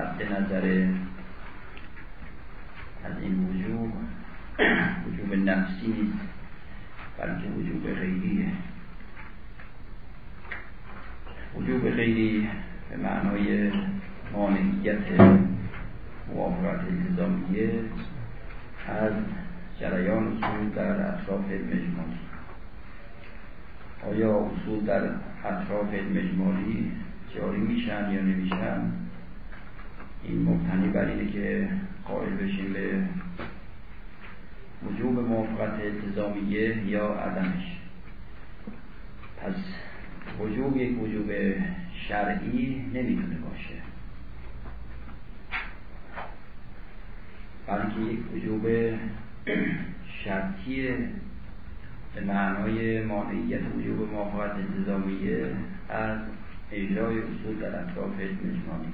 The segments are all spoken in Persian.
مد نظر از این وجوب وجوب نفسی نیست بلکه وجوب غیریه وجوب غیری به معنای مانعیت موافقت التزامیه از جریان اصول در اطراف مجموعی. آیا اصول در اطراف مجموعی جاری میشن یا نمیشن؟ این مبتنی بر اینه که قائل بشیم به وجوب موافقت التزامیه یا عدمش. پس وجوب یک وجوب شرعی نمی‌تونه باشه. بلکه یک وجوب شرطی به معنای مانعیت وجوب موافقت انتظامیه از اجرای اصول در اطراف مجمانی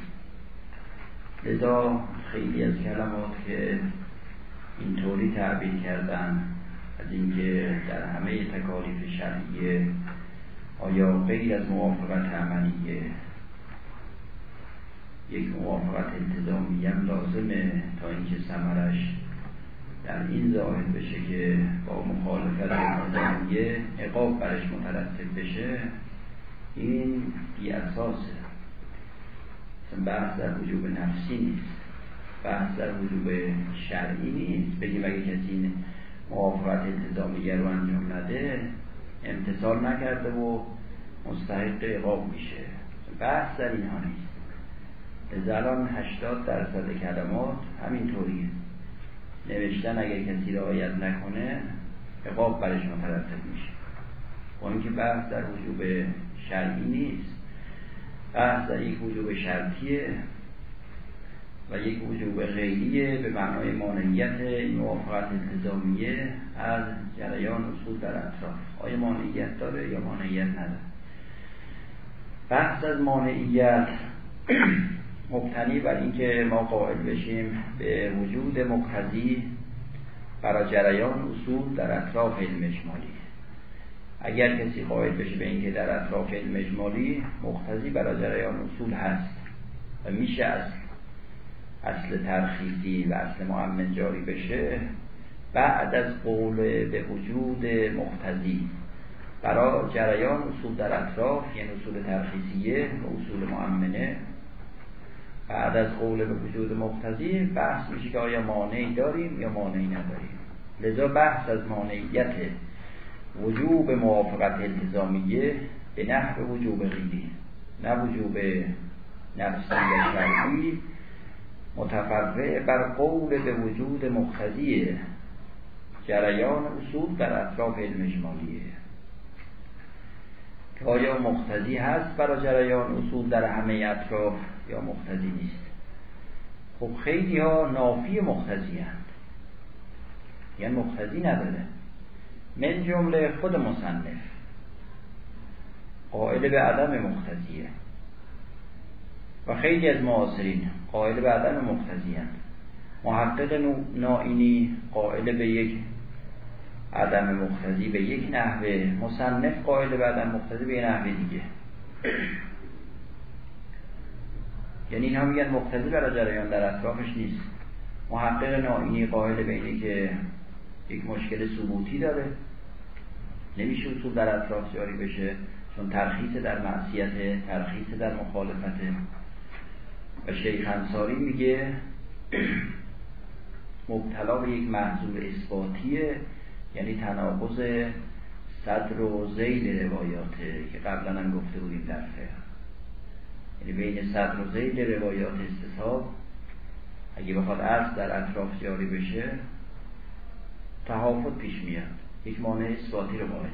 لذا خیلی از کلمات که اینطوری تعبیر کردن از اینکه در همه تکالیف شرعیه آیا غیر از موافقت عملیه یک موافقت التزامی هم لازمه تا اینکه ثمرش در این ظاهر بشه که با مخالفت التزامیه عقاب برش مترتب بشه این بی اساسه. بحث در وجوب نفسی نیست. بحث در وجوب شرعی نیست. بگیم اگه کسی موافقت التزامیه رو انجام نده امتصال نکرده و مستحق عقاب میشه. بحث در اینها نیست. از الان 80 درصد کلمات همینطوریه. نوشتن اگر کسی رعایت نکنه عقاب برش مترتب میشه. با اینکه بحث در وجوب شرعی نیست. بحث در یک وجوب شرطیه و یک وجوب غیریه به معنای مانعیت موافقت التزامیه از جریان اصول در اطراف. آیا مانعیت داره یا مانعیت نداره؟ بحث از مانعیت مبتنی بر اینکه ما قائل بشیم به وجود مقتضی برای جریان اصول در اطراف علم اجمالی. اگر کسی قائل بشه به اینکه در اطراف علم اجمالی مقتضی برای جریان اصول هست و میشه از اصل ترخیصی و اصل معمن جاری بشه بعد از قول به وجود مقتضی. برای جریان اصول در اطراف یعنی اصول ترخیصیه و اصول معمنه بعد از قول به وجود مقتضی بحث میشه که آیا مانعی داریم یا مانعی نداریم. لذا بحث از مانعیت وجوب موافقت التزامیه به نحو وجوب غیری نه وجوب نفسی و شرعی. متفرع بر قول به وجود مقتضی جریان اصول در اطراف علم اجمالیه. که آیا مقتضی هست برای جریان اصول در همه اطراف یا مقتضی نیست؟ خب خیلی ها نافی مقتضی هست یعنی مقتضی نداره. من جمله خود مصنف. قائل به عدم مقتضیه. و خیلی از معاصرین قائل به عدم مقتضی هست محقق نائینی قائل به یک عدم مقتضی به یک نحوه. مصنف قائل به عدم مقتضی به یک نحوه دیگه. یعنی اینها میگن مقتضی برای جریان در اطرافش نیست. محقق نائینی قائل به اینه که یک مشکل ثبوتی داره. نمیشه اصول در اطراف جاری بشه چون ترخیص در معصیت ترخیص در مخالفته و شیخ انصاری میگه مبتلا به یک محضور اثباتیه یعنی تناقض صدر و زیل روایاته که قبلا هم گفته بودیم در فقه. یعنی بین صدر و زیل روایات استصحاب اگه بخواد عرض در اطراف جاری بشه تحافظ پیش میاد. یک مانع اثباتی رو قائل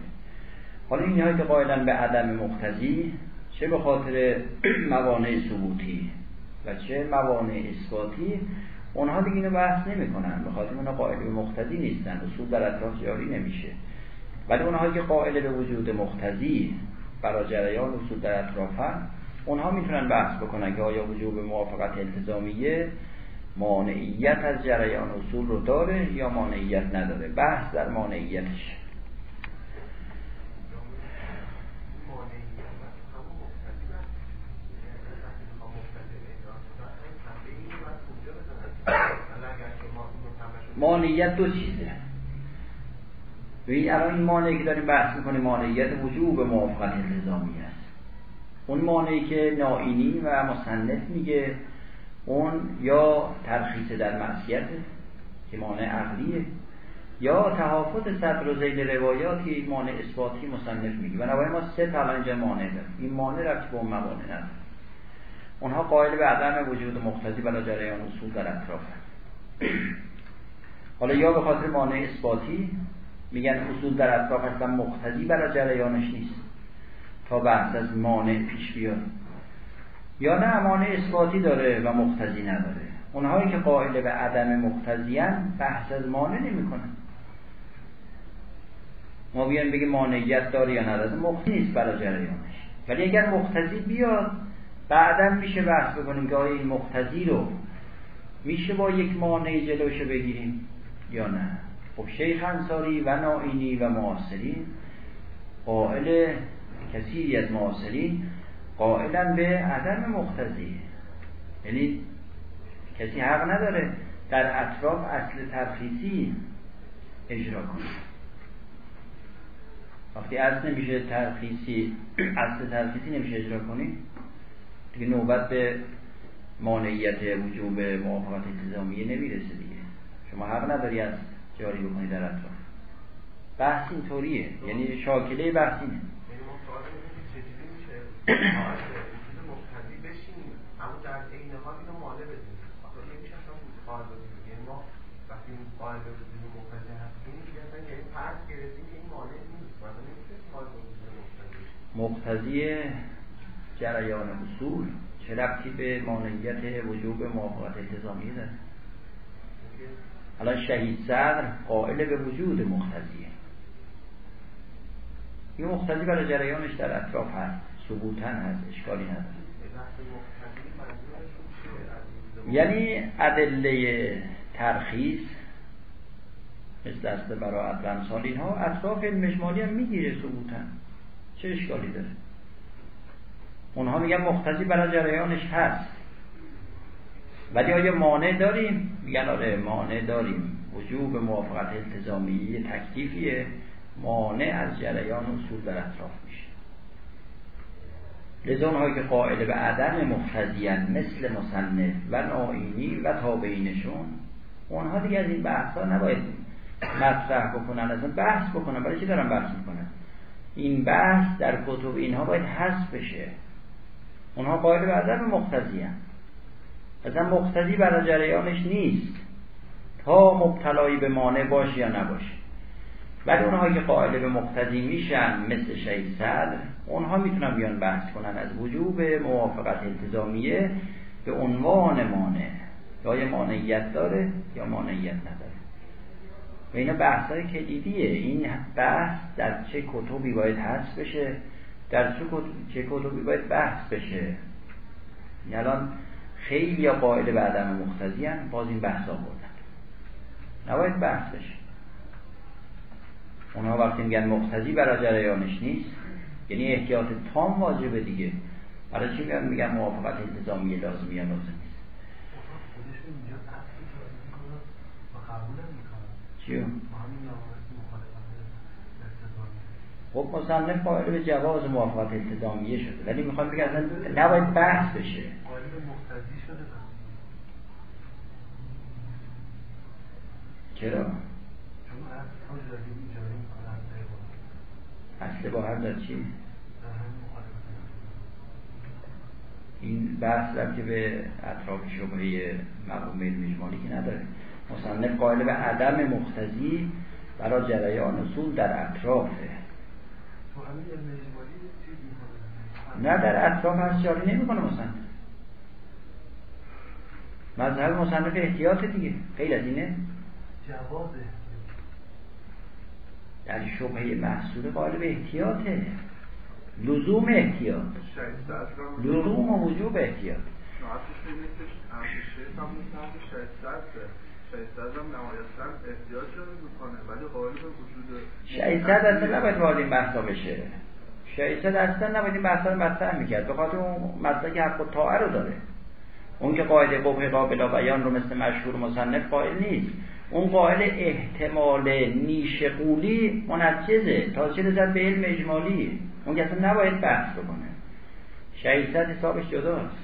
حالا اینهایی که قائلن به عدم مقتضی چه به خاطر موانع ثبوتی و چه موانع اثباتی اونها دیگه اینو بحث نمی‌کنن. به خاطر اونها قائل به مقتضی نیستن. اصول در اطراف جاری نمیشه. ولی اونها که قائل به وجود مقتضی برای جریان اصول در اطرافن اونها می‌تونن بحث بکنن که آیا وجوب موافقت التزامیه مانعیت از جریان اصول رو داره یا مانعیت نداره؟ بحث در مانعیتش. مانعیت دو چیزه. ببین الان این مانعی که داریم بحث می‌کنیم مانعیت وجوب موافقت نظامی است. اون مانعی که نائینی و مصنف میگه اون یا ترخیص در معصیت که مانع عقلیه یا تحافظ صدر و زیل روایاتی مانع اثباتی مصنف میگه. بنابراین ما سه اینجا مانع داریم. این مانع رفت به اون موانع نداره. اونها قائل به عدم وجود مقتضی برای جریان اصول در اطراف حالا یا به خاطر مانع اثباتی میگن اصول در اطراف هستن مقتضی برای جریانش نیست. تا بحث از مانع پیش بیاد. یا نه مانع اثباتی داره و مقتضی نداره. اونهایی که قائل به عدم مقتضیان بحث از مانع نمی‌کنن. ما بیان بگیم مانعیت داره یا نداره مقتضی نیست برای جریانش. ولی اگر مقتضی بیاد بعدا میشه بحث بکنیم که آیا این مقتضی رو میشه با یک مانع جلوش بگیریم یا نه. خب شیخ انصاری و نائینی و معاصرین قائل کثیری از معاصرین قائلا به عدم مقتضی. یعنی کسی حق نداره در اطراف اصل ترخیصی اجرا کنه. وقتی اصل نمیشه ترخیصی اصل ترخیصی نمیشه اجرا کنی دیگه نوبت به مانعیت وجوب موافقت التزامیه نمی‌رسه دیگه. شما حق نداری از جاری بکنی در اطراف. بحث اینطوریه. یعنی شاکله بحث اینه. مقتضی جریان اصول چه ربطی به مانعیت وجوب موافقت التزامی داره؟ حالا شهید صدر قائل به وجود مقتضیه. این مقتضی برای جریانش در اطراف هست. ثبوتن هست اشکالی نداره یعنی ادله ترخیص مثل دست براعت و امثال اینها اطراف مجمالی هم می‌گیره ثبوتن چه اشکالی داره؟ اونها میگن مختزی برای جریانش هست. ولی آیا مانع داریم؟ میگن آره مانع داریم. وجوب موافقت التزامی تکلیفیه. مانع از جریان اصول در اطراف میشه. لذا اونهایی که قائل به عدم مختزیان مثل مصنف و نائینی و تابعینشون اونها دیگه از این بحث ها نباید مطرح بکنن اصلا بحث بکنن. برای چی دارن بحث می‌کنن؟ این بحث در کتب اینها باید حذف بشه. اونها قائل به عدم مقتضی هم اصلا مقتضی برای جریانش نیست. تا مبتلایی به مانع باشه یا نباشه. ولی اونهایی که قائل به مقتضی میشن مثل صدر اونها می‌تونن بیان بحث کنن از وجوب موافقت التزامیه به عنوان مانع. یا مانعیت داره یا مانعیت نداره. و اینا بحث های کلیدیه. این بحث در چه کتبی باید هست بشه در چه کتبی باید بحث بشه. یعنی الان خیلی یا قائل به عدم مختزی هم باز این بحث ها بردن نباید بحث بشه. اونها وقتی میگن مختزی برای جریانش نیست. یعنی احتیاط تام واجبه دیگه. برای چی میگن؟ میگن موافقت التزامی لازمی یا لازم نیست. چیو؟ خب مصنف قائل به جواز موافقت التزامیه شده. ولی می‌خوام بگم نباید بحث بشه. چرا؟ اصل با هر در چی؟ این بحث که به اطراف شبهه مقوم مجمالی که نداره. مصنف قائل به عدم مختزی برای جریان اصول در اطرافه نه در اطراف هست جاری نمی‌کنه مصنف. مذهب مصنف احتیاط دیگه. خیلی از اینه. جوازه. در شبهه محصول قائل به احتیاطه. لزوم احتیاط. لزوم و وجوب احتیاط. شهید صد اصلا نباید وارد این بحثا بشه. شهید صد اصلا نباید این بحثا رو مطرح می‌کرد. به خاطر اون مسلک حق و طاعه رو داره. اون که قاعده قبه قابل بیان رو مثل مشهور مصنف قائل نیست. اون قائل احتمال نیش قولی منجزه تا چه رسد به علم اجمالی. اون که نباید بحث بکنه. شهیدت حسابش جداست.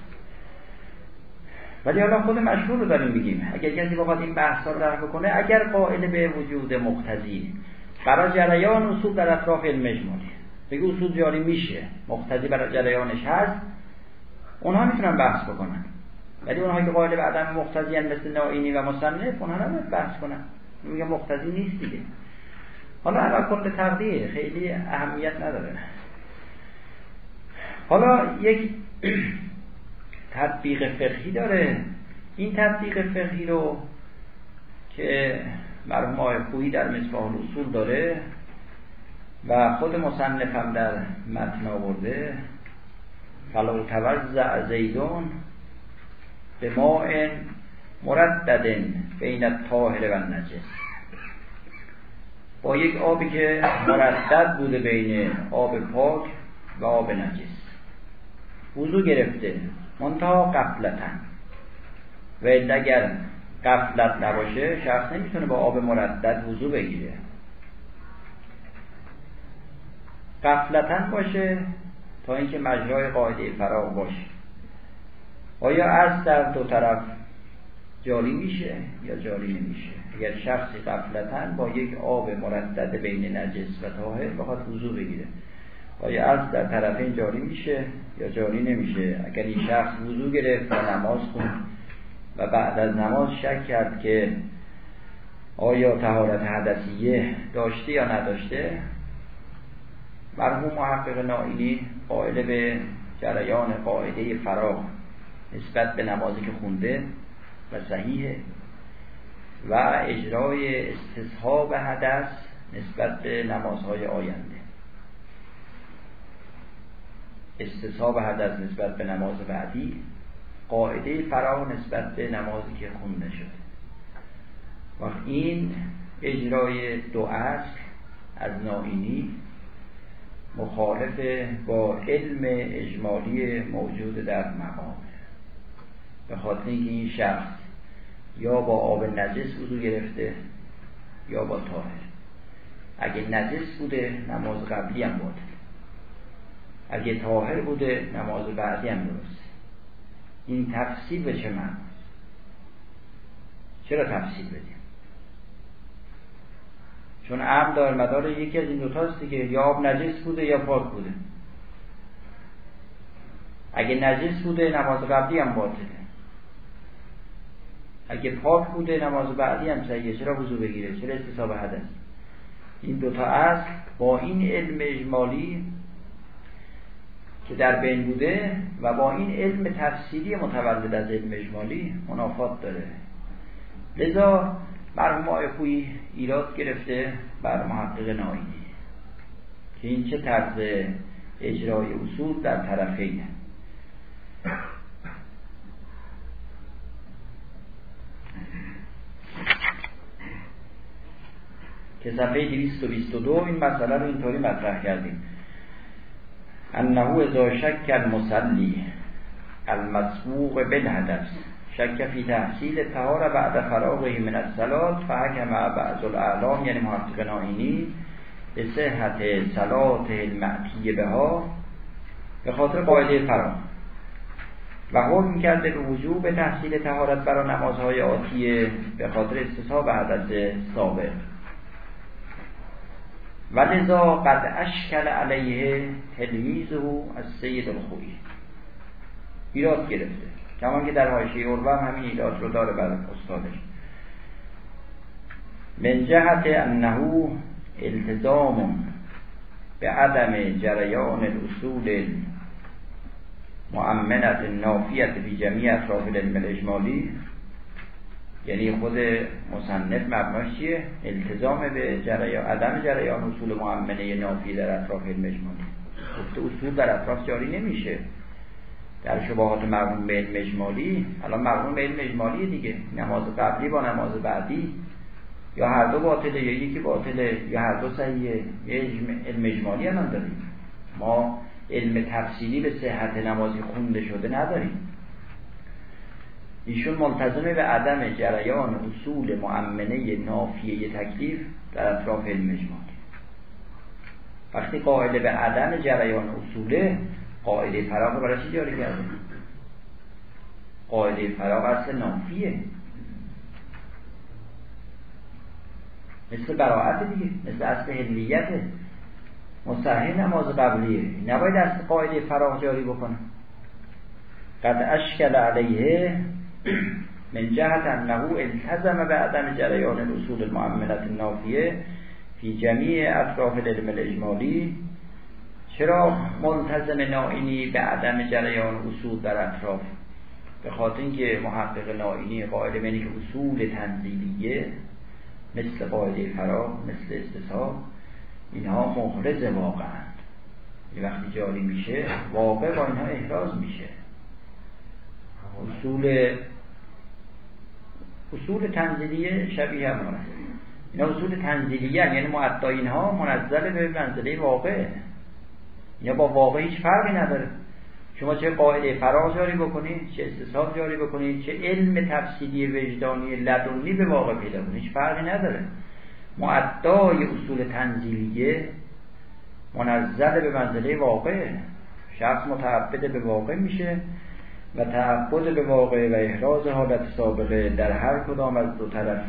ولی حالا خود مشهور رو داریم بگیم اگر کسی بخواد این بحث رو رفع بکنه اگر قائل به وجود مقتضی برای جریان اصول در اطراف علم اجمالی. بگه اصول جاری میشه مقتضی برای جریانش هست. اونها می‌تونن بحث بکنن. ولی اونها که قائل به عدم مقتضی مثل نائینی و مصنف اونها نباید بحث کنن. میگه مقتضی نیست دیگه. حالا علا کل تقدیر خیلی اهمیت نداره. حالا یک تطبیق فقهی داره. این تطبیق فقهی رو که مرحوم آقای خویی در مصباح اصول داره و خود مصنف هم در متن آورده فلو توزع زیدون. به ماء مردد بین الطاهر و نجس با یک آبی که مردد بوده بین آب پاک و آب نجس. وضو گرفته. منتها قفلتن و اگر قفلت نباشه شخص نمی‌تونه با آب مردد وضو بگیره. قفلتن باشه تا اینکه مجرای قاعده فراغ باشه. آیا از در دو طرف جاری میشه یا جاری نمیشه؟ اگر شخصی قفلتن با یک آب مردد بین نجس و طاهر بخواد وضو بگیره. آیا از در طرفین جاری میشه یا جاری نمیشه؟ اگر این شخص وضو گرفت و نماز خوند و بعد از نماز شک کرد که آیا تهارت حدثیه داشته یا نداشته مرحوم محقق نائینی قائل به جریان قاعده فراغ نسبت به نمازی که خونده و صحیحه. و اجرای استصحاب حدث نسبت به نمازهای آینده. استصحاب حدث نسبت به نماز بعدی قاعده فرا نسبت به نمازی که خونده شده. و این اجرای دو اصل از نائینی مخالف با علم اجمالی موجود در مقام. به خاطر اینکه این شخص یا با آب نجس وضو گرفته یا با طاهر. اگه نجس بوده نماز قبلی هم باطل. اگه طاهر بوده نماز بعدی هم درسته. این تفسیر به چه من چرا تفسیر بدیم؟ چون عبد دار مدار یکی از این دوتاست دیگه یا آب نجس بوده یا پاک بوده. اگه نجس بوده نماز قبلی هم باطله. اگه پاک بوده نماز بعدی هم صحیحه چرا وضو بگیره؟ چرا استصحاب حدث؟ این دوتا اصل با این علم اجمالی که در بین بوده و با این علم تفسیری متولد از علم اجمالی منافات داره. لذا مرحوم آقای ایراد گرفته بر محقق نایینی که این چه طرز اجرای اصول در طرفینه که صفحه 222 این مسئله رو اینطوری مطرح کردیم. انه اذا شک المصلی المسبوق بالهدف. شک فی تحصیل تهار بعد فراغه من الصلاه فحکم بعض الاعلام یعنی محقق نائینی به صحت صلات المعتی بها به خاطر قاعده فراغ و حکم کرده به وجوب تحصیل تهارت برای نمازهای آتیه به خاطر استصحاب حدث سابق. و لذا قد اشکل علیه تلمیزه از سید الخوی. ایراد گرفته. کمان که در حاشیه عروه هم همین ایراد رو داره بر استادش. من جهت انه التزام به عدم جریان الاصول مؤمنت نافیت بی جمیع اطراف الاجمالی یعنی خود مصنف مبناش چیه؟ التزام به جریان عدم جریان اصول معمنه نافی در اطراف علم اجمالی گفته اصول در اطراف جاری نمیشه. در شباهات مرحوم به علم اجمالی الان مرحوم به علم اجمالی دیگه. نماز قبلی با نماز بعدی. یا هر دو باطله یا یکی باطله یا هر دو صحیحه. علم اجمالی هم داریم. ما علم تفصیلی به صحت نمازی خونده شده نداریم. ایشون ملتزم به عدم جریان اصول مؤمنه نافیه تکلیف در اطراف علم اجمالی وقتی قاعده به عدم جریان اصوله قاعده فراغ برای چی جاری کرده؟ قاعده فراغ اصل نافیه؟ مثل براعت دیگه مثل اصل هلیته مستحیل نماز قبلیه نباید اصل قاعده فراغ جاری بکنه. قد اشکل علیه من جهت انه التزم به عدم جریان اصول المعاملت النافیه فی جمیع اطراف العلم الاجمالی. چرا ملتزم نائینی به عدم جریان اصول در اطراف؟ به خاطر اینکه محقق نائینی قائل به که اصول تنزیلیه مثل قاعده فراغ مثل استصحاب اینها محرز واقعا یه وقتی جاری میشه واقع با اینها احراز میشه. اصول اصول تنزیلیه شبیه هم اینا اصول تنزیلیه یعنی معدا اینها منزل به منزله واقع. یا با واقع هیچ فرقی نداره. شما چه قاعده فراغ جاری بکنید چه استصحاب جاری بکنید چه علم تفصیلی وجدانی لدنی به واقع پیدا کنید هیچ فرقی نداره. معدای اصول تنزیلیه منزل به منزله واقع. شخص متعبد به واقع میشه. و تعبد به واقع و احراز حالت سابقه در هر کدام از دو طرف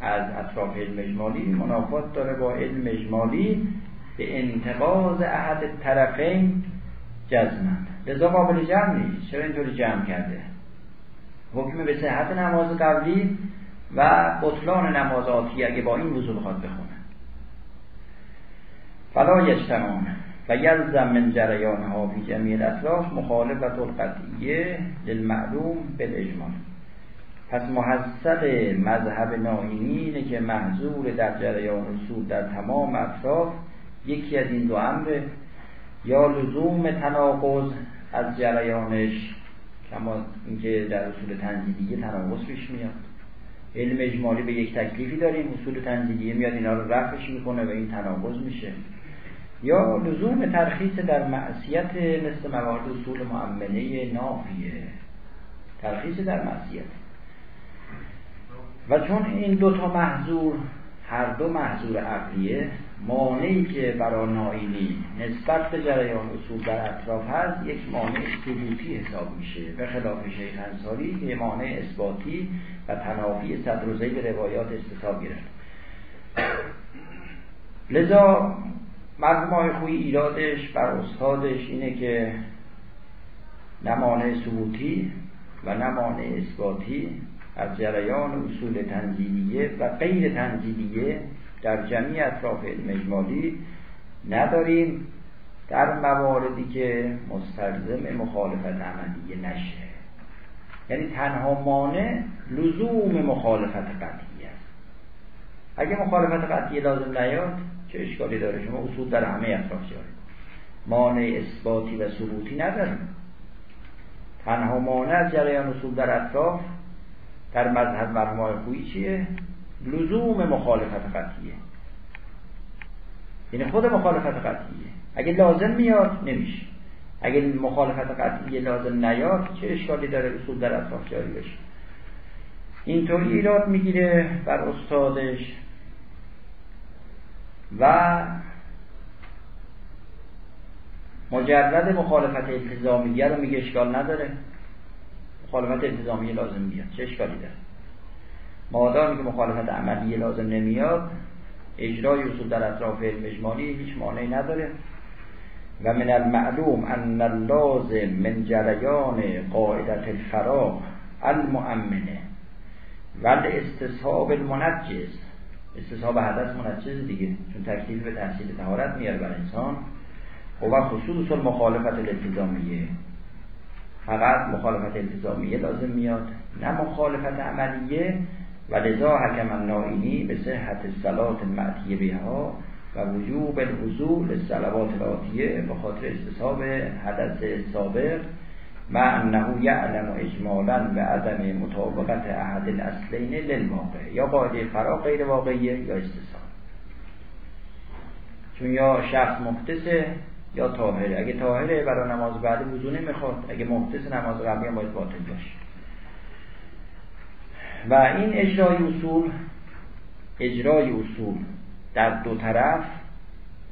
از اطراف علم اجمالی منافات داره با علم اجمالی به انتقاض احد طرفین جزمند. لذا قابل جمع نیست. چرا اینطوری جمع کرده؟ حکم به صحت نماز قبلی و بطلان نماز آتی اگه با این وضوع خواد بخونه. فلا یجتمعون. و یلزم من جریان ها فی جمیع الاطراف مخالفت القطعیه للمعلوم بالاجمال پس محصل مذهب ناینی اینه که محضور در جریان اصول در تمام اطراف یکی از این دو امره یا لزوم تناقض از جریانش کما اینکه در اصول تنزیلیه تناقض پیش میاد. علم اجمالی به یک تکلیفی داریم اصول تنزیلیه میاد اینا رو رفعش می‌کنه و این تناقض میشه. یا لزوم ترخیص در معصیت مثل موارد اصول معمله نافیه. ترخیص در معصیت. و چون این دوتا محضور هر دو محضور عقلیه مانعی که برای نائینی نسبت به جریان اصول در اطراف هست یک مانع ثبوتی حساب میشه. به خلاف شیخ انصاری که مانع اثباتی و تنافی صدر به روایات استصحاب گرفت. لذا مرحوم های خوی ایرادش بر استادش اینه که نه مانع و نه مانع اثباتی از جریان اصول تنزیلیه و غیر تنزیلیه در جمعی اطراف علم اجمالی نداریم در مواردی که مستلزم مخالفت عملیه نشه. یعنی تنها مانع لزوم مخالفت قطعی است. اگه مخالفت قطعی لازم نیاد چه اشکالی داره. شما اصول در همه اطراف جاری. مانع اثباتی و ثبوتی نداریم. تنها مانع از جریان اصول در اطراف در مذهب مرحوم خویی چیه؟ لزوم مخالفت قطعیه. یعنی خود مخالفت قطعیه. اگه لازم میاد نمیشه. اگه مخالفت قطعیه لازم نیاد چه اشکالی داره اصول در اطراف جاری بشه؟ اینطوری ایراد می‌گیره بر استادش و مجرد مخالفت التزامیه رو میگه اشکال نداره. مخالفت التزامیه لازم میاد چه اشکالی داره؟ مادامی که مخالفت عملیه لازم نمیاد اجرای اصول در اطراف علم اجمالی هیچ مانعی نداره. و من المعلوم ان اللازم من جریان قاعدت الفراغ المؤمنه و استصحاب المنجز. استصحاب حدث منجز دیگه. چون تکلیف به تحصیل تهارت میاره بر انسان. و خصوص المخالفت الالتزامیه. فقط مخالفت التزامیه لازم میاد. نه مخالفت عملیه. و لذا حکم النائینی به صحت الصلات المعتیه بها و وجوب الحضور للصلوات الاتیه به خاطر استصحاب حدث سابق مع انه یعلم اجمالا به عدم مطابقت احد الاصلین للواقع یا قاعده فرا غیر واقعیه یا استصحاب چون یا شخص محدثه یا طاهره. اگه طاهره برای نماز بعد وضو نمی‌خواد. اگه محدث نماز قبلی هم باید باطل باشه. و این اجرای اصول اجرای اصول در دو طرف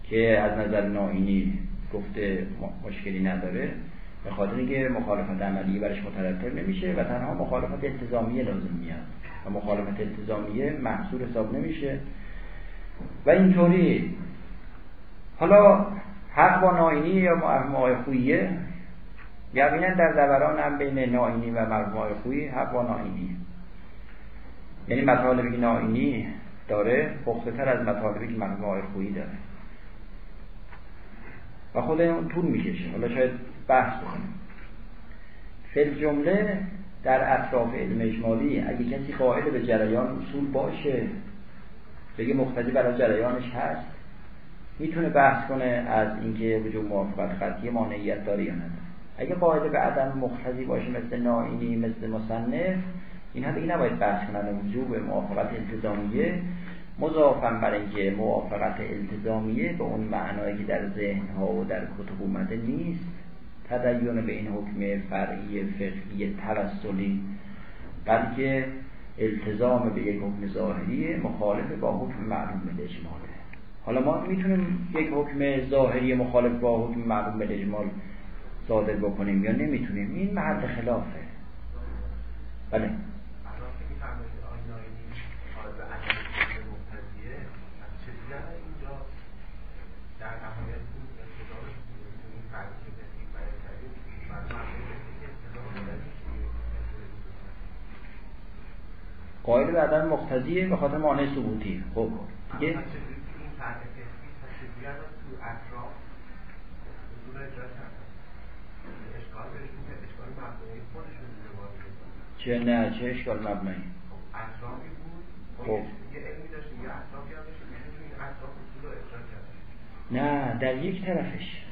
که از نظر ناینی گفته مشکلی نداره. به خاطر اینکه مخالفت عملی برش مترتب نمیشه و تنها مخالفت التزامیه لازم میاد. و مخالفت التزامیه محصول حساب نمیشه. و اینطوری. حالا حق با ناینی یا مرحوم خوییه؟ یقینا در دوران هم بین ناینی و مرحوم خویی حق با ناینی. یعنی مطالبی که ناینی داره پخته تر از مطالبی که مرحوم خویی داره. و خود اون طول می‌کشه. حالا شاید بحث بکنیم فل جمله در اطراف علم اجمالی اگه کسی قائل به جریان اصول باشه بگه مقتضی برای جریانش هست می‌تونه بحث کنه از اینکه وجود موافقت قطعی مانعیت داره یا نداره اگه قاعده به عدم مقتضی باشه مثل نائینی مثل مصنف اینها دیگه نباید بحث کنن. وجوب موافقت التزامیه مضافا بر اینکه موافقت التزامیه به اون معنایی که در ذهن ها و در کتب اومده نیست. تدین به این حکم فرعی فقهی توسلی بلکه التزام به یک حکم ظاهری مخالف با حکم معلوم اجماله حالا ما می‌تونیم یک حکم ظاهری مخالف با حکم معلوم اجمال صادر بکنیم یا نمی‌تونیم؟ این محل خلافه. بله. قائل به عدم مقتضیه به خاطر مانع ثبوتی. خب. دیگه چه نه چه اشکال مبنایی؟ خب نه در یک طرفش.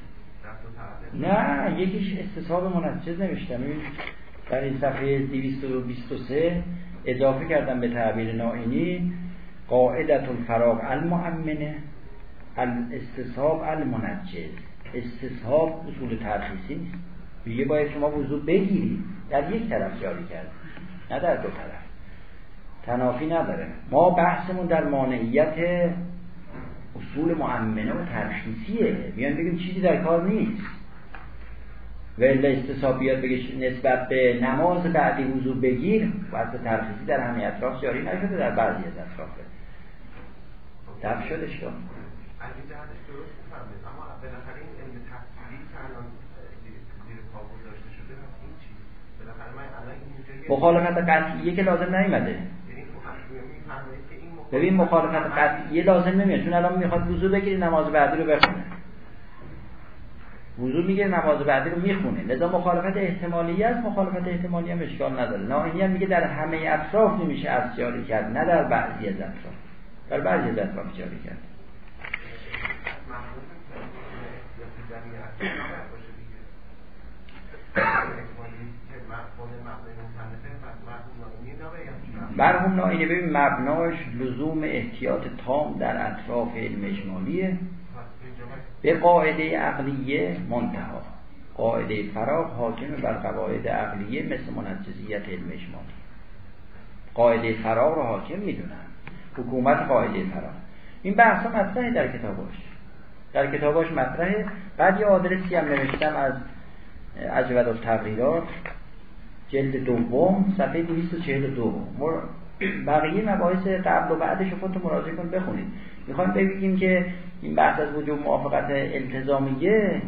نه یکیش استصحاب منجز نوشتم در این صفحه 223 اضافه کردم به تعبیر نائینی قاعدت الفراغ المؤمنه الاستصحاب المنجز. استصحاب اصول ترخیصی نیست. میگه باید شما وضوع بگیرید. در یک طرف جاری کرد نه در دو طرف. تنافی نداره. ما بحثمون در مانعیت اصول مؤمنه و ترخیصیه. میان بگیم چیزی در کار نیست. ولی استصحاب بیاد بگه نسبت به نماز بعدی وضوع بگیر واسه ترخیصی در همه اطراف جاری نشده در بعضی از اطرافه دفع شدش کن مخالفت قطعیه که لازم نیمده ببین مخالفت قطعیه لازم نمیاد چون الان می‌خواد وضو بگیری نماز بعدی رو بخونه. وضو میگه نماز بعدی رو می‌خونه. لذا مخالفت احتمالی است مخالفت احتمالی هم اشکال نداره. ناینی هم میگه در همه اطراف نمیشه از کرد نه در بعضی از اطراف. در بعضی از اطراف جاری کرد. مرحوم ناینی ببین مبناش لزوم احتیاط تام در اطراف علم اجمالیه. به قاعده عقلیه منتها. قاعده فراغ حاکم بر قواعد عقلیه مثل منجزیت علم اجمالی. قاعده فراغ رو حاکم می‌دونن. حکومت قاعده فراغ. این بحث مطرحه در کتاباش. در کتاباش مطرحه. بعد یه آدرسی هم نوشتم از عجبت التغییرات جلد دوم صفحه 242 بقیه مباحث قبل و بعدش رو خودتون مراجعه کن بخونید. می‌خوایم بگیم که این بحث از وجود موافقت التزامیه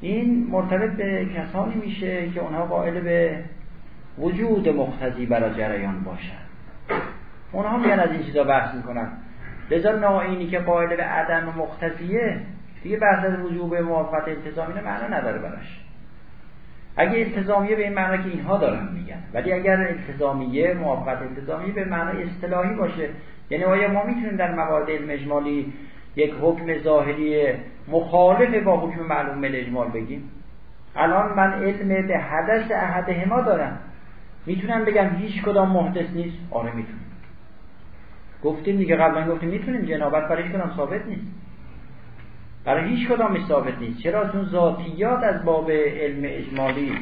این مرتبط به کسانی میشه که اونها قائل به وجود مختزی برای جریان باشن. اونها میان از این چیزا بحث می‌کنن. لذا ناینی که قائل به عدم مختزیه دیگه بحث از وجود موافقت التزامیه معنا نداره براش. اگه التزامیه به این معنا که اینها دارن میگن ولی اگر التزامیه موافقت التزامیه به معنای اصطلاحی باشه یعنی آیا ما می‌تونیم در موارد علم یک حکم ظاهری مخالف با حکم معلوم اجمال بگیم. الان من علم به حدث احدهما دارم. می‌تونم بگم هیچ کدام محدث نیست؟ آره می‌تونم. گفتیم دیگه قبلا گفتیم می‌تونیم جنابت برای هیچ کدام ثابت نیست. برای هیچ کدام ثابت نیست. چرا؟ چون ذاتیات از باب علم اجمالی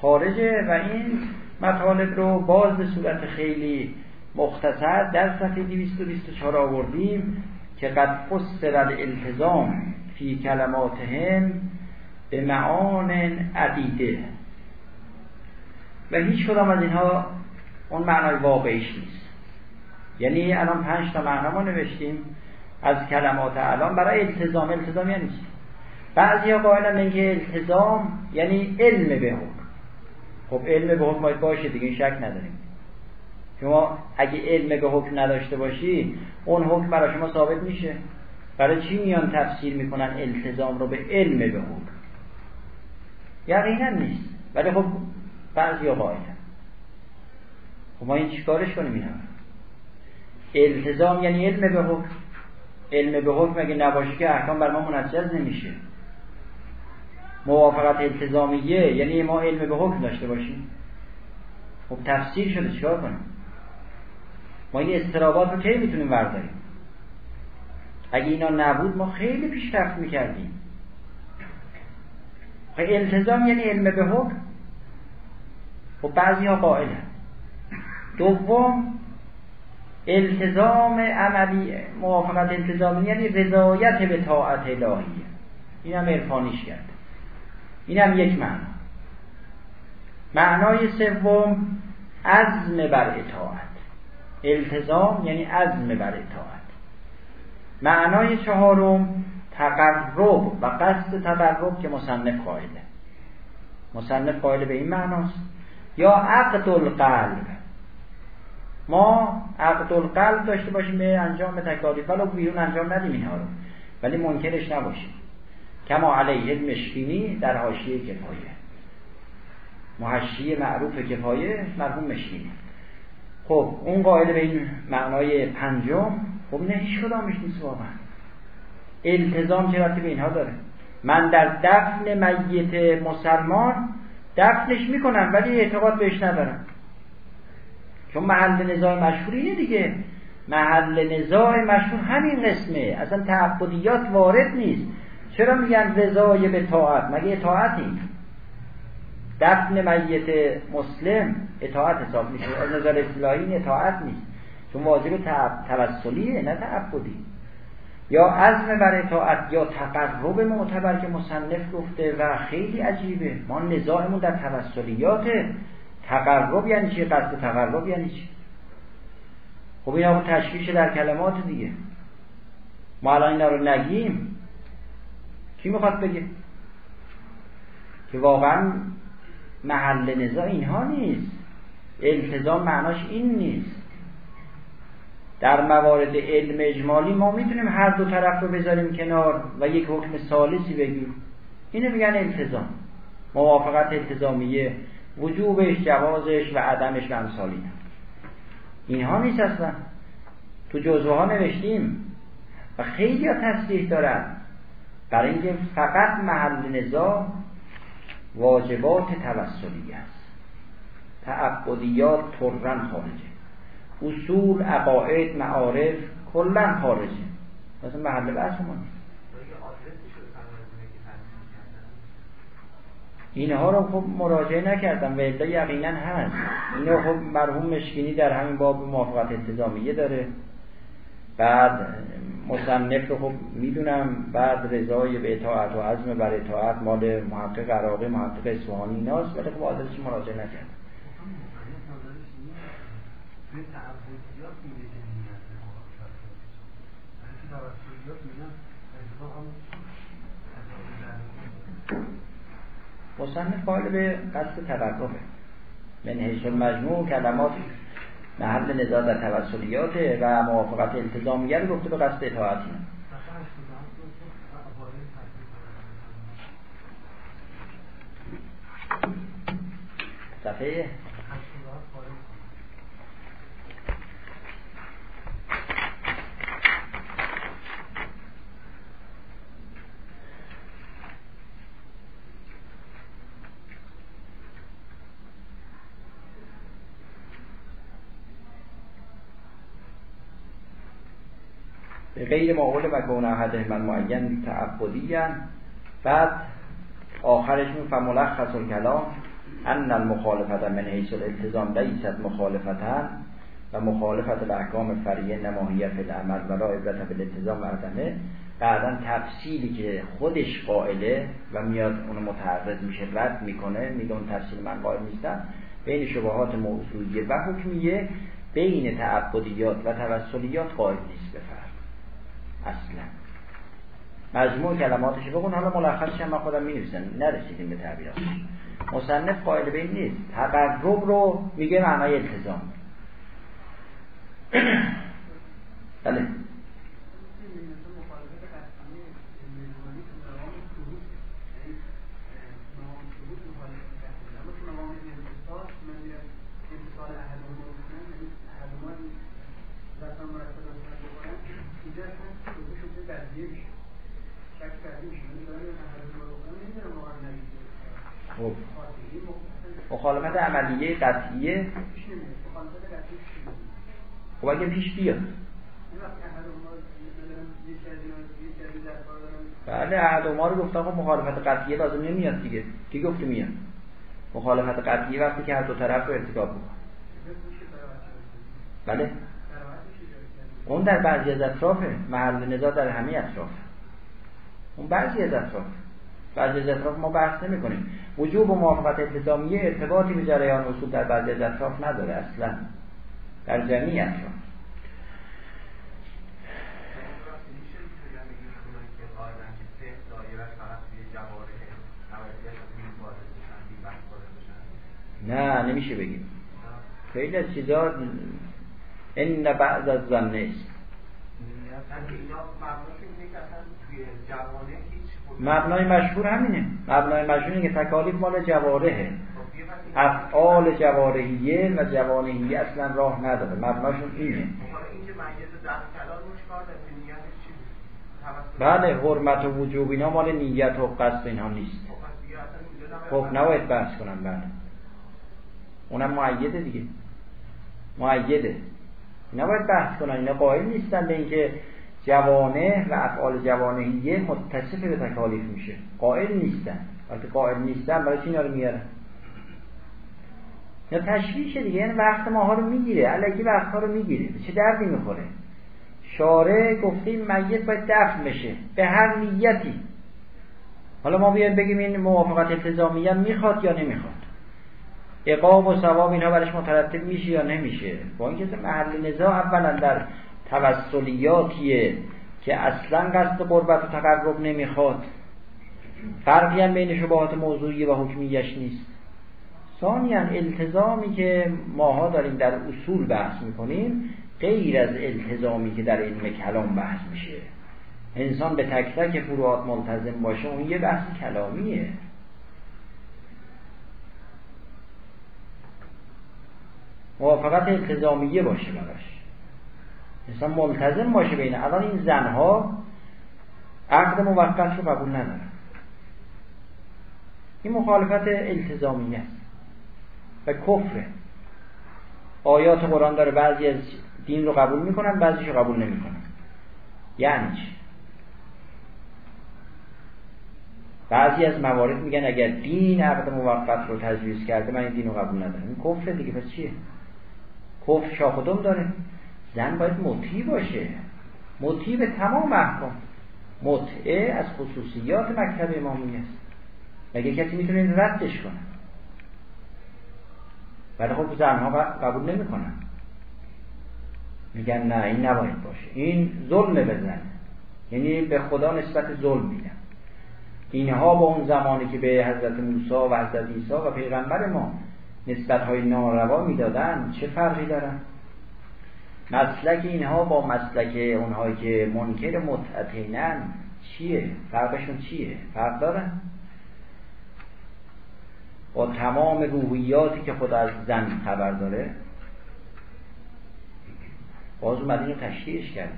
خارجه و این مطالب رو باز به صورت خیلی مختصر در صفحه 224 آوردیم. که قد فسر الالتزام فی کلماتهم به معان عدیده. و هیچ کدام از اینها اون معنای واقعیش نیست. یعنی الان پنج تا معنا ما نوشتیم از کلمات الان برای التزام. التزام یعنی چی؟ بعضی ها قائلن اینکه التزام یعنی علم به حکم. خب علم به حکم باشه دیگه شک نداریم. شما اگه علم به حکم نداشته باشی اون حکم برای شما ثابت میشه. برای چی میان تفسیر می‌کنن التزام رو به علم به حکم؟ یقینا نیست. ولی خب بعضی ها قائلن خب ما این چیکارش کنیم اینا؟ التزام یعنی علم به حکم. علم به حکم اگه نباشه که احکام بر ما منجز نمیشه. موافقت التزامیه یعنی ما علم به حکم داشته باشیم. خب تفسیر شده چیکار کنیم؟ ما این استرابات رو کی می‌تونیم برداریم؟ اگه اینا نبود ما خیلی پیشرفت می‌کردیم. خب التزام یعنی علم به حکم. خب بعضی ها قائله دوم التزام عملی موافقت التزامی یعنی رضایت به طاعت الهیه این هم ارفانیش کرد. این هم یک معنا. معنای سوم عزم بر اطاعت. التزام یعنی عزم بر اطاعت معنای چهارم تقرب و قصد تقرب که مصنف قائله. مصنف قائل به این معناست. یا عقد القلب. ما عقد القلب داشته باشیم به انجام تکالیف. ولو بیرون انجام ندیم اینها رو. ولی منکرش نباشیم. کما علیه مشکینی در حاشیه کفایه. محشی معروف کفایه مرحوم مشکینی خب اون قائل به این معنای پنجم خب نه هیچ کدامش نیست واقعا. التزام چه به اینها داره؟ من در دفن میت مسلمان دفنش می‌کنم ولی اعتقاد بهش ندارم. چون محل نزاع مشهور دیگه. محل نزاع مشهور همین قسمه. اصلا تعبدیات وارد نیست. چرا میگن رضای به طاعت؟ مگه اطاعتی دفن میت مسلم اطاعت حساب میشه. از نظر اصلاحی این اطاعت نیست. چون واجب توسلیه نه تعبدی. یا عزم بر اطاعت یا تقرب معتبر که مصنف گفته و خیلی عجیبه. ما نزاعمون در توسلیات تقرب یعنی چی؟ قصد تقرب یعنی چی؟ خب این همون تشکیش در کلمات دیگه. ما الان اینا رو نگیم. کی می‌خواد بگه؟ که واقعا محل نزاع اینها نیست. التزام معناش این نیست. در موارد علم اجمالی ما می‌تونیم هر دو طرف رو بذاریم کنار و یک حکم سالسی بگیم. اینو میگن التزام. موافقت التزامیه وجوبش جوازش و عدمش و امثال اینها نیست اصلا. تو جزوه ها نوشتیم و خیلی ها تصریح دارن. برای اینکه فقط محل نزاع واجبات توسلی است. تعبدیات ترن خارجه. اصول عقاید معارف کلا خارجه. مثلا محل بحث ما اینها رو خب مراجعه نکردم. و یقینا هست. اینو خب مرحوم مشکینی در همین باب موافقت انتظامیه داره. بعد مصنف رو خب می‌دونم بعد رضای به اطاعت و عزم بر اطاعت مال محقق عراقی محقق اصفهانی ایناست ولی خب آدرسش مراجعه نکردم. مصنف قائل به قصد توقفه. من حیث المجموع کلمات محل نزاع در توسلیات و موافقت التزامیه گفته به قصد اطاعتی صفحه غیر معقول و کون احد من معین تعبدی بعد آخرش می فملخص الکلام ان المخالفت من حیث الالتزام لیست مخالفتن و مخالفت الاحکام فریه نماهیت العمل و را عبرت به الالتزام و عدمه. بعدا تفصیلی که خودش قائله و میاد اونو متعرض میشه رد می‌کنه میگه اون تفصیل من قائل نیستم. بین شبهات موضوعیه و حکمیه بین تعبدیات و توسلیات قائل نیست. اصلا. مجموع کلماتش بگون حالا ملخصش هم من خودم می‌نویسم نرسیدیم به تعبیراتش مصنف قائل به این نیست. تقرب رو میگه معنای التزام. بله. خب. مخالفت عملیه قطعیه؟ خب اگه پیش بیاد. بله احد ما رو گفتم خب مخالفت قطعیه لازم نمیاد دیگه. کی گفته میاد؟ مخالفت قطعیه وقتی که هر دو طرف رو ارتکاب بکن بله. اون در بعضی از اطرافه محل نزاع در همه اطراف. اون بعضی از اطراف. بعضی از اطراف ما بحث نمی کنیم وجوب و موافقت التزامیه ارتباطی به جریان اصول در بعضی از اطراف نداره اصلا. در جمعی اطراف. نه نمیشه بگیم. خیلی از چیزا این بعض از نیست مبنای مشهور همینه. مبنای مشهور اینه تکالیف مال جوارهه. افعال جوارهیه و جوانهیه اصلا راه نداره. مبناشون اینه. بله حرمت و وجوب اینا مال نیت و قصد اینها نیست. خب نباید بحث کنم. بله. اونم معیده دیگه. معیده نباید بحث کنن. اینا قائل نیستن به اینکه جوانه و افعال جوانهیه متصف به تکالیف میشه. قائل نیستن. وقتی قائل نیستن برای چی اینا رو میارن؟ یا تشویشه دیگه. یعنی وقت ماها رو می‌گیره. علیکی وقتها رو می‌گیره. چه دردی می‌خوره؟ شارع گفته این میت باید دفن بشه. به هر نیتی. حالا ما بیایم بگیم این موافقت التزامیه می‌خواد یا نمی‌خواد. اقام و ثواب اینها برش مترتب میشه یا نمیشه؟ با اینکه محل نزاع اولا در توسلیاتیه که اصلا قصد قربت و تقرب نمی‌خواد. فرقی هم بین شبهات موضوعی و حکمیش نیست. ثانیا التزامی که ماها داریم در اصول بحث می‌کنیم غیر از التزامی که در علم کلام بحث میشه. انسان به تک تک فروعات ملتزم باشه اون یه بحث کلامیه. موافقت التزامیه باشه براش. انسان ملتزم باشه بین الان این زنها عقد موقت رو قبول ندارن. این مخالفت التزامیه است و کفره. آیات قرآن داره بعضی از دین رو قبول می‌کنن بعضیش رو قبول نمی‌کنن. یعنی چی؟ بعضی از موارد میگن اگر دین عقد موقت رو تجویز کرده من این دین رو قبول ندارم. این کفره دیگه پس چیه؟ کفر شاخدم داره. زن باید مطیع باشه. مطیع به تمام احکام. مطعه از خصوصیات مکتب امامی است. مگه کسی می‌تونه ردش کنه؟ ولی خب زنها قبول نمی‌کنن. میگن نه این نباید باشه. این ظلم بزن یعنی به خدا نسبت ظلم میگن. اینها با اون زمانی که به حضرت موسی و حضرت عیسی و پیغمبر ما نسبت های ناروا می‌دادن چه فرقی دارن مسلک اینها با مسلک اونهایی که منکر متعتینن چیه؟ فرقشون چیه؟ فرق دارن با تمام روحیاتی که خود از زن خبر داره باز اومده اینو تشریحش کرده.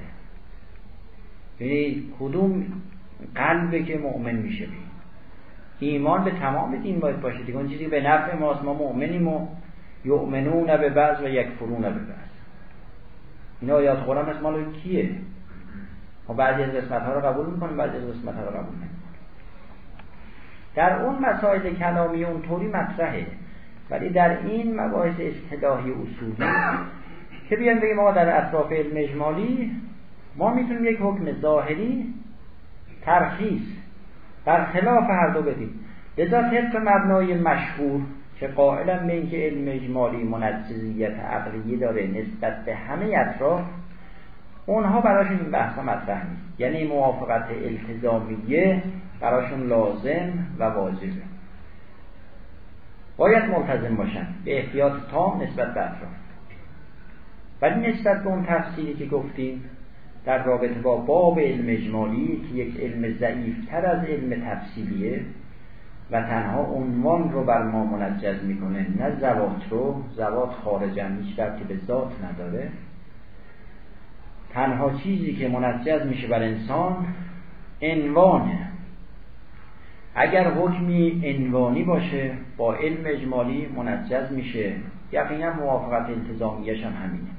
یعنی کدوم قلبه که مؤمن میشه؟ بید ایمان به تمام دین باید باشه دیگه. اون چیزی به نفع ماست ما مؤمنیم و یؤمنون به بعض و یکفرون به بعض. این آیات قرآن از مال کیه؟ ما بعضی از قسمت ها رو قبول می‌کنیم بعضی از قسمت ها رو قبول نمی‌کنیم. در اون مسائل کلامی اونطوری مطرحه. ولی در این مباحث اصطلاحی اصولی که بیان بگیم ما در اطراف علم اجمالی ما می‌تونیم یک حکم ظاهری ترخیص بر خلاف هر دو بدیم. لذا طبق مبنای مشهور که قائلا به اینکه علم اجمالی منجزیت عقلیه داره نسبت به همه اطراف اونها براشون این بحثا مطرح نیست. یعنی موافقت التزامیه براشون لازم و واجبه. باید ملتزم باشن به احتیاط تام نسبت به اطراف. ولی نسبت به اون تفسیری که گفتیم در رابطه با باب علم اجمالی که یک علم ضعیفتر از علم تفصیلیه و تنها عنوان رو بر ما منجز می‌کنه نه زوات رو. زوات خارجن هیچ که به ذات نداره. تنها چیزی که منجز میشه بر انسان انوانه اگر حکمی انوانی باشه با علم اجمالی منجز میشه. یقینا موافقت التزامیش هم همینه.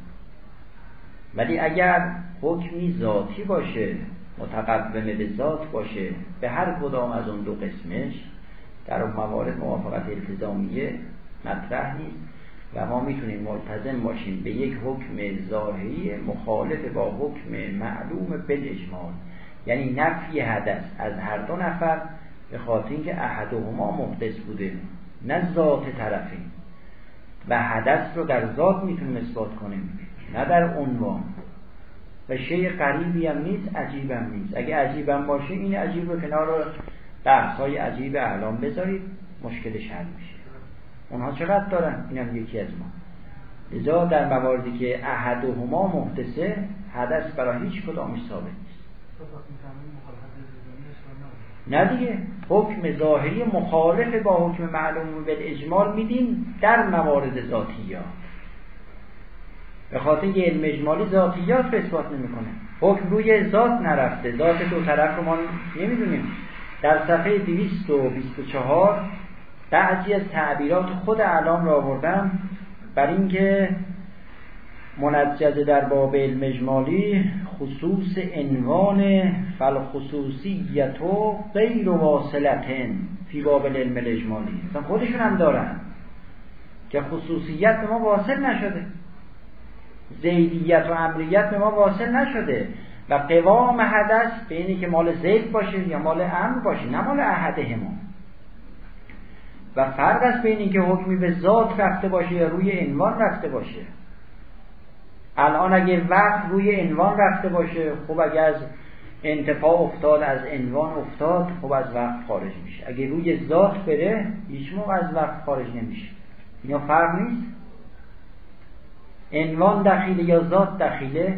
ولی اگر حکمی ذاتی باشه متقوم به ذات باشه به هر کدام از اون دو قسمش در اون موارد موافقت التزامیه مطرح نیست. و ما می‌تونیم ملتزم باشیم به یک حکم ظاهری مخالف با حکم معلوم بالاجمال یعنی نفی حدث از هر دو نفر به خاطر اینکه احدهما محدث بوده نه ذات طرفین. و حدث رو در ذات می‌تونیم اثبات کنیم نه در عنوان. و شیء قریبی هم نیست عجیبم نیست. اگه عجیبم باشه این عجیب رو کنار بحث های عجیب اعلام بذارید مشکلش حل میشه. اونها چقدر دارن؟ اینم یکی از ما. لذا در مواردی که احد و هما محدثه حدث برای هیچ کدامش ثابت نیست. نه دیگه. حکم ظاهری مخالف با حکم معلوم به اجمال میدیم در موارد ذاتیات به خاطر که علم اجمالی ذاتیات رو اثبات نمی‌کنه. حکم روی ذات نرفته. ذات دو طرف رو ما نمی‌دونیم. در صفحه 224 بعضی از تعبیرات خود اعلام را آوردم بر اینکه منجزه در باب علم اجمالی خصوص عنوان فالخصوصیت و غیر واصلتن فی باب علم الاجمالی. مثلا خودشون هم دارن که خصوصیت ما واصل نشده. زیدیت و امریت به ما واصل نشده. و قوام حدث به اینی که مال زید باشه یا مال امر باشه نه مال همون. و فرق است بین اینکه حکمی به ذات رفته باشه یا روی عنوان رفته باشه. الان اگه وقت روی عنوان رفته باشه خب اگه از انتفاع افتاد از عنوان افتاد خب از وقت خارج میشه. اگه روی ذات بره هیچ موقع از وقت خارج نمیشه. اینا فرق نیست؟ عنوان دخیله یا ذات دخیله؟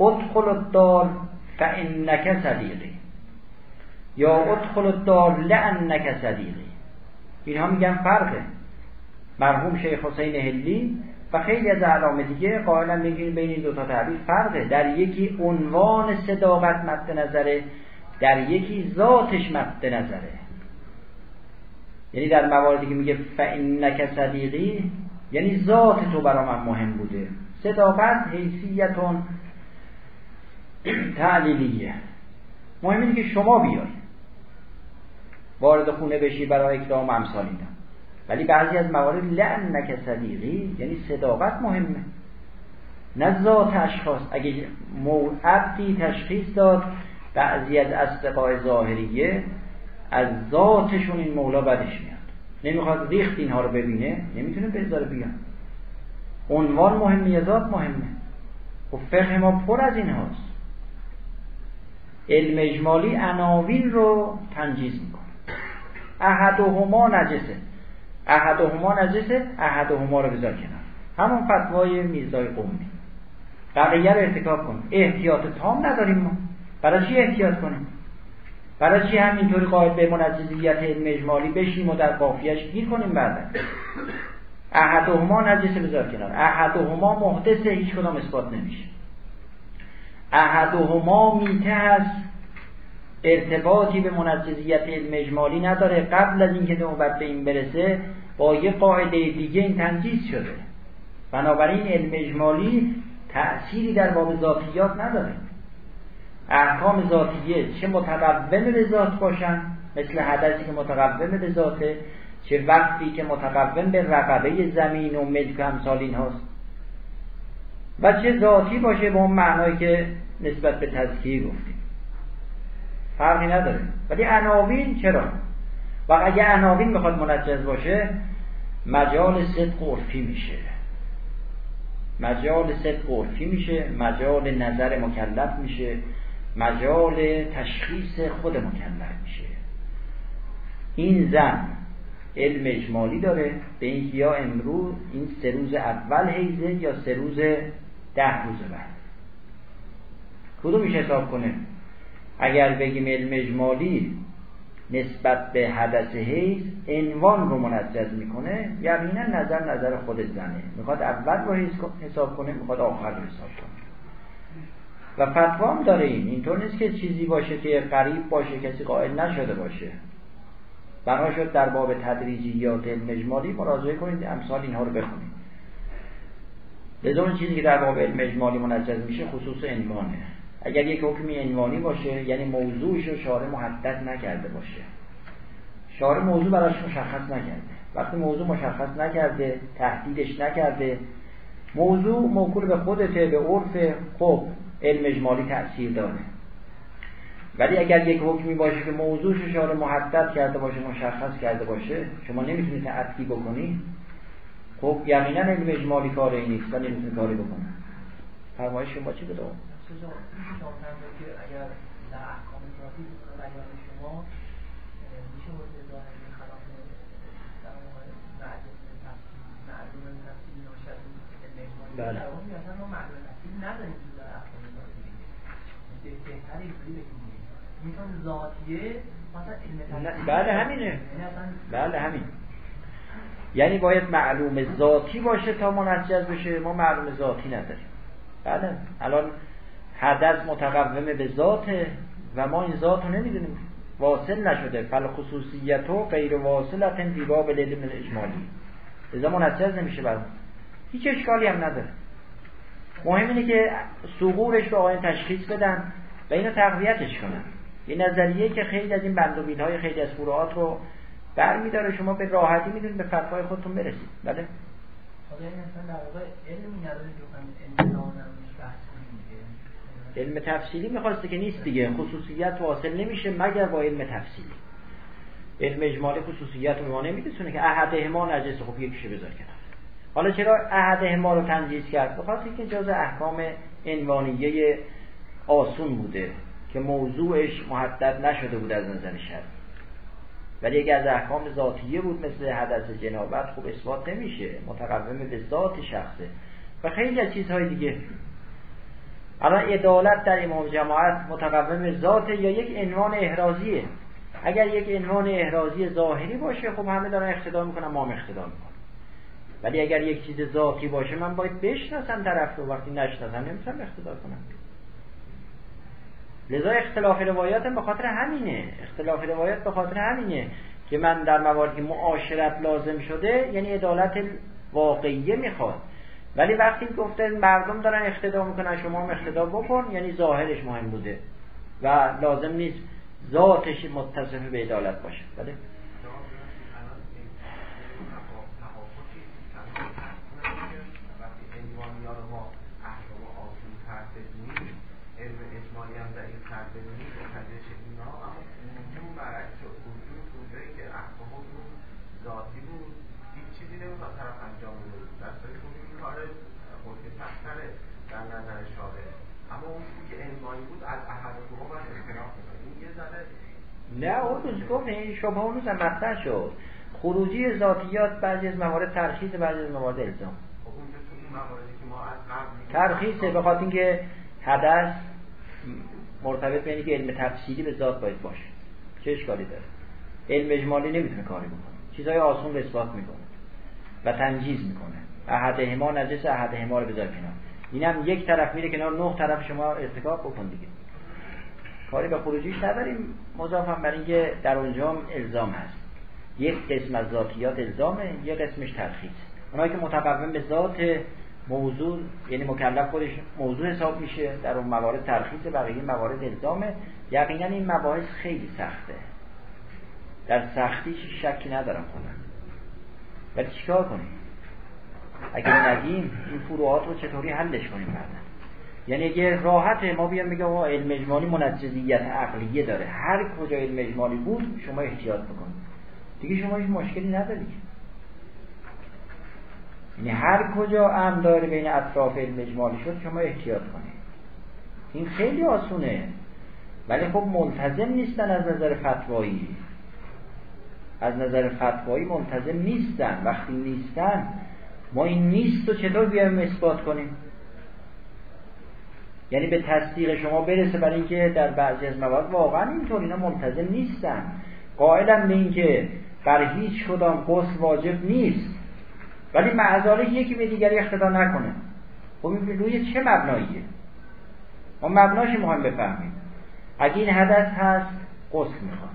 ادخل الدار فانک صدیقی یا ادخل الدار لانک صدیقی اینها میگن فرقه. مرحوم شیخ حسین هلی و خیلی از علامه دیگه قائلا میگین بین این دو تا تعبیر فرقه. در یکی عنوان صداقت مد نظره در یکی ذاتش مد نظره. یعنی در مواردی که میگه فانک صدیقی یعنی ذات تو برا من مهم بوده. صداقت حیثیتون تعلیلیه. مهم اینه که شما بیای. وارد خونه بشی برای اکرام امثال ولی بعضی از موارد لعنک صدیقی یعنی صداقت مهمه. نه ذات اشخاص. اگه عبدی تشخیص داد بعضی از اصدقاء ظاهریه از ذاتشون این مولا بدش میاد. نمی‌خواد ریخت اینها رو ببینه نمی‌تونه بذاره بیان عنوان مهمه یا ذات مهمه؟ و خب فقه ما پر از این هاست علم اجمالی عناوین رو تنجیز می‌کنه. احدهما نجسه. احدهما نجسه احدهما رو بذار کنار. همون فتوای میرزای قومی. بقیه رو ارتکاب کن. احتیاط تام نداریم ما. برای چی احتیاط کنیم؟ برای چی همینطوری قاعد به منجزیت علم بشیم و در قافیهش گیر کنیم بعد احدهما نجسه بذار کنار. احدهما محدثه هیچ کدام اثبات نمیشه. احدهما میته هست ارتباطی به منجزیت علم نداره. قبل از اینکه نوبت به این برسه با یه قاعده دیگه این تنجیز شده. بنابراین علم اجمالی تأثیری در باب ذاتیات نداره. احکام ذاتیه چه متقوم به ذات باشن مثل حدثی که متقوم به ذاته چه وقتی که متقوم به رقبه زمین و ملک این هاست. و چه ذاتی باشه به اون معنایی که نسبت به تذکیه گفتیم. فرقی نداره. ولی عناوین چرا؟ و اگه عناوین می‌خواد منجز باشه مجال صدق عرفی میشه. مجال صدق عرفی میشه مجال نظر مکلف میشه. مجال تشخیص خود مکلف میشه. این زن علم اجمالی داره به اینکه یا امروز این سه روز اول حیزه یا سه روز ده روز بعد. کدومش حساب کنه؟ اگر بگیم علم اجمالی نسبت به حدث حیز عنوان رو منجز می‌کنه یقینا نظر نظر خود زنه. می‌خواد اول رو حساب کنه می‌خواد آخر رو حساب کنه. و فتوام داره این. اینطور نیست که چیزی باشه که قریب باشه کسی قائل نشده باشه. بنا شد در باب تدریجیات علم اجمالی مراجعه کنید. امثال اینها رو بخونید. لذا اون چیزی که در باب علم اجمالی منجز میشه خصوص عنوانه. اگر یک حکمی عنوانی باشه یعنی موضوعش رو شارع محدد نکرده باشه. شارع موضوع براش مشخص نکرده. وقتی موضوع مشخص نکرده تهدیدش نکرده موضوع موکول به خودته به عرف خب علم اجمالی تأثیر داره. ولی اگر یک حکمی باشه که موضوعش شارع محدد کرده باشه مشخص کرده باشه شما نمی‌تونید تعدی بکنی. خب یقینا علم اجمالی کار این نیست و نمی‌تونید کاری بکنه. فرمایش شما چی بده اگر شما میشه بهتر اینجوری بگیم میتون ذاتیه بله همینه. بله همین. یعنی باید معلوم ذاتی باشه تا منجز بشه. ما معلوم ذاتی نداریم. بله الان حدث متقومه به ذاته و ما این ذات رو نمی‌دونیم. واصل نشده. فل خصوصیت و غیر واصلت دیبا به علم اجمالی لذا منجز نمیشه برمون هیچ اشکالی هم نداره. مهم اینه که سقورش رو آین تشخیص بدن و اینو تقویتش کنن. این نظریه که خیلی از این بند های خیلی از فروعات رو برمیداره. شما به راحتی می‌دونید به فتوای خودتون برسید. بله؟ علم تفصیلی می‌خواسته که نیست دیگه. خصوصیت واصل نمیشه مگر با علم تفصیلی. علم اجمالی خصوصیت رو ما نمی‌دونه که احد ما نجس خب یکیشه بذار کنار. حالا چرا احد ما رو تنجیز کرد؟ بخاطر که جز احکام عنوانیه آسون بوده که موضوعش محدد نشده بود از نظر شرعی. ولی اگر از احکام ذاتیه بود مثل حدث جنابت خوب اثبات نمیشه. متقوم به ذات شخصه. و خیلی از چیزهای دیگه. الان عدالت در امام جماعت متقوم ذات یا یک عنوان احرازیه. اگر یک عنوان احرازی ظاهری باشه خب همه دارن اقتدا می‌کنن ما هم اقتدا می‌کنن ولی اگر یک چیز ذاتی باشه من باید بشناسم طرف رو. وقتی نشناسم نمی‌تونم اقتدا کنم. لذا اختلاف روایات به خاطر همینه. اختلاف روایات به خاطر همینه که من در مواردی معاشرت لازم شده یعنی عدالت واقعیه می‌خواد. ولی وقتی گفته مردم دارن اقتدا می‌کنن شما هم اقتدا بکن یعنی ظاهرش مهم بوده و لازم نیست ذاتش متصف به عدالت باشه. بله؟ نه اون روز گفت این شبه اون روز هم مطرح شد. خروجی ذاتیات بعضی از موارد ترخیص بعضی از موارد الزام. ترخیص به خاطر اینکه حدث مرتبط به که علم تفصیلی به ذات باید باشه. چه اشکالی داره؟ علم اجمالی نمی‌تونه کاری بکنه. چیزهای آسون رو اثبات می‌کنه و تنجیز می‌کنه. احد هما نجس احد هما رو بذار کنار. اینم یک طرف میره کنار نه طرف شما ارتکاب بکن دیگه. کاری به خروجیش نداریم مضافم بر اینکه در اونجا الزام هست. یک قسم از ذاتیات الزامه یک قسمش ترخیص اونایی که متقوم به ذات موضوع یعنی مکلف خودش موضوع حساب میشه در اون موارد ترخیص بقیه موارد الزامه. یقینا این مباحث خیلی سخته. در سختیش شکی ندارم خودم. ولی چیکار کنیم؟ اگر نگیم این فروعات رو چطوری حلش کنیم بعدا؟ یعنی اگه راحت ما بیام بگم آقا علم اجمالی منجزیت عقلیه داره. هر کجا علم اجمالی بود شما احتیاط بکنید. دیگه شما هیچ مشکلی ندارید یعنی هر کجا امر داره بین اطراف علم اجمالی شد شما احتیاط کنید. این خیلی آسونه. ولی خب ملتزم نیستن از نظر فتوایی. از نظر فتوایی ملتزم نیستن. وقتی نیستن ما این نیست و چطور بیایم اثبات کنیم؟ یعنی به تصدیق شما برسه برای اینکه در بعضی از موارد واقعا اینطور اینا ملتزم نیستن. قائلن به اینکه بر هیچ کدام قصد واجب نیست. ولی معذاره یکی به دیگری اقتدا نکنه. خب این روی چه مبناییه؟ ما مبناش مهم بفهمیم. اگه این حدث هست قصد می‌خواد.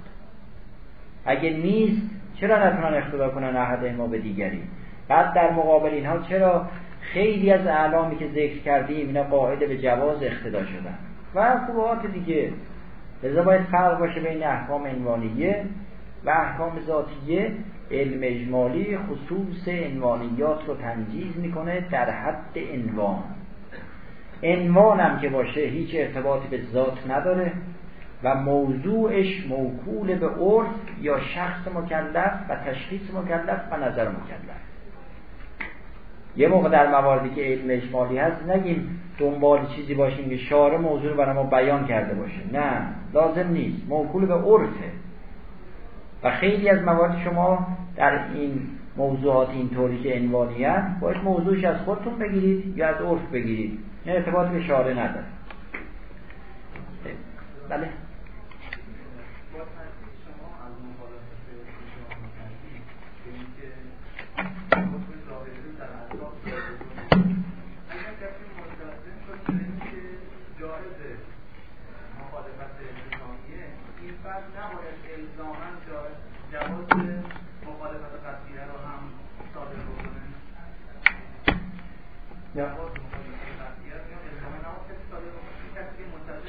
اگه نیست چرا نتونن اقتدا کنن احد ما به دیگری؟ بعد در مقابل اینها چرا خیلی از اعلامی که ذکر کردیم اینا قاعده به جواز اقتدا شدن. و خوبات دیگه لذا باید فرق باشه بین احکام عنوانیه و احکام ذاتیه. علم اجمالی خصوص عنوانیات رو تنجیز می‌کنه در حد عنوان هم که باشه هیچ ارتباطی به ذات نداره و موضوعش موکول به عرف یا شخص مکلف و تشخیص مکلف و نظر مکلف. یه موقع در مواردی که علم اجمالی هست نگیم دنبال چیزی باشیم که شاره موضوع رو برای ما بیان کرده باشه. نه لازم نیست. موکول به عرفه. و خیلی از موارد شما در این موضوعات اینطوری که عنوانی باید موضوعش از خودتون بگیرید یا از عرف بگیرید. نه ارتباط به شاره نداره. بله.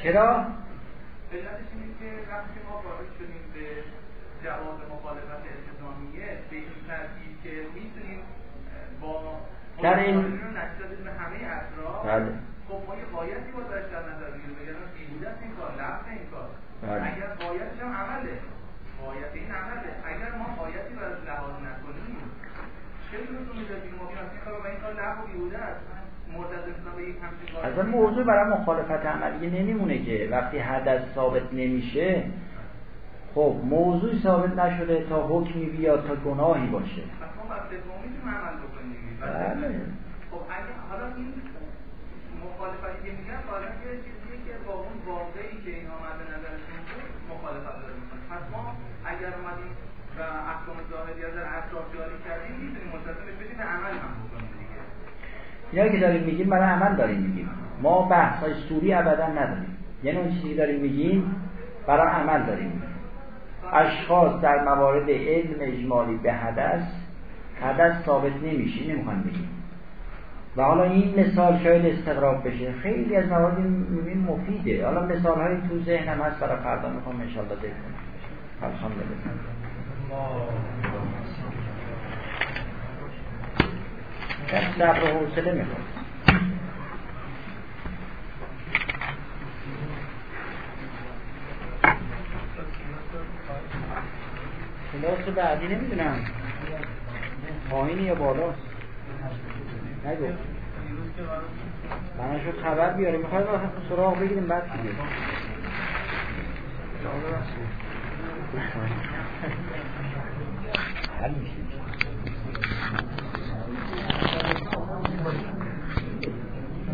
چرا؟ علتش اینه که وقتی ما وارد شدیم به جواز مخالفت التزامیه به این ترتیب که می‌تونیم با در این همه اطراف بله خب ما یه قایتی با داشت در نظر بگیریم بگم بیهوده این کار لفظ این کار بله. اگر قایتش هم عمله قایت این عمله اگر ما قایتی برای لحاظ نکنیم چه لزومی می‌دادیم ما بیان این کار و این کار لغو بیهوده است اصلا موضوع برای مخالفت عملیه نمیمونه که وقتی حدث ثابت نمیشه خب موضوع ثابت نشده تا حکمی بیاد تا گناهی باشه. بله. خب اگه حالا این مخالفتی که میگن حالا که چیزیه که با اون واقعی که اینا مد نظرشون بود مخالفت داره پس ما اگر اومدیم و احکام ظاهری از اطراف جاری کردیم می‌تونیم ملتزمش بشیم به عمل هم بکنیم اینا که داریم میگیم برای عمل داریم میگیم. ما بحث های سوری ابدا نداریم. یعنی اون چیزی داریم میگیم برای عمل داریم اشخاص در موارد علم اجمالی به حدث حدث ثابت نمیشه نمی‌خوان بگیم. و حالا این مثال شاید استقراب بشه. خیلی از موارد میبین مفیده. حالا مثال های تو ذهنم هست برای فردا می‌خوام انشالله ذکر کنم. الحمدلله. در صبر و حوصله می‌خواد کلاس بعدی نمی‌دونم. پایینی یا بالاست؟ نگو. منشو خبر بیاره می‌خواید سراغ بگیریم بعد دیگه. حل میشه.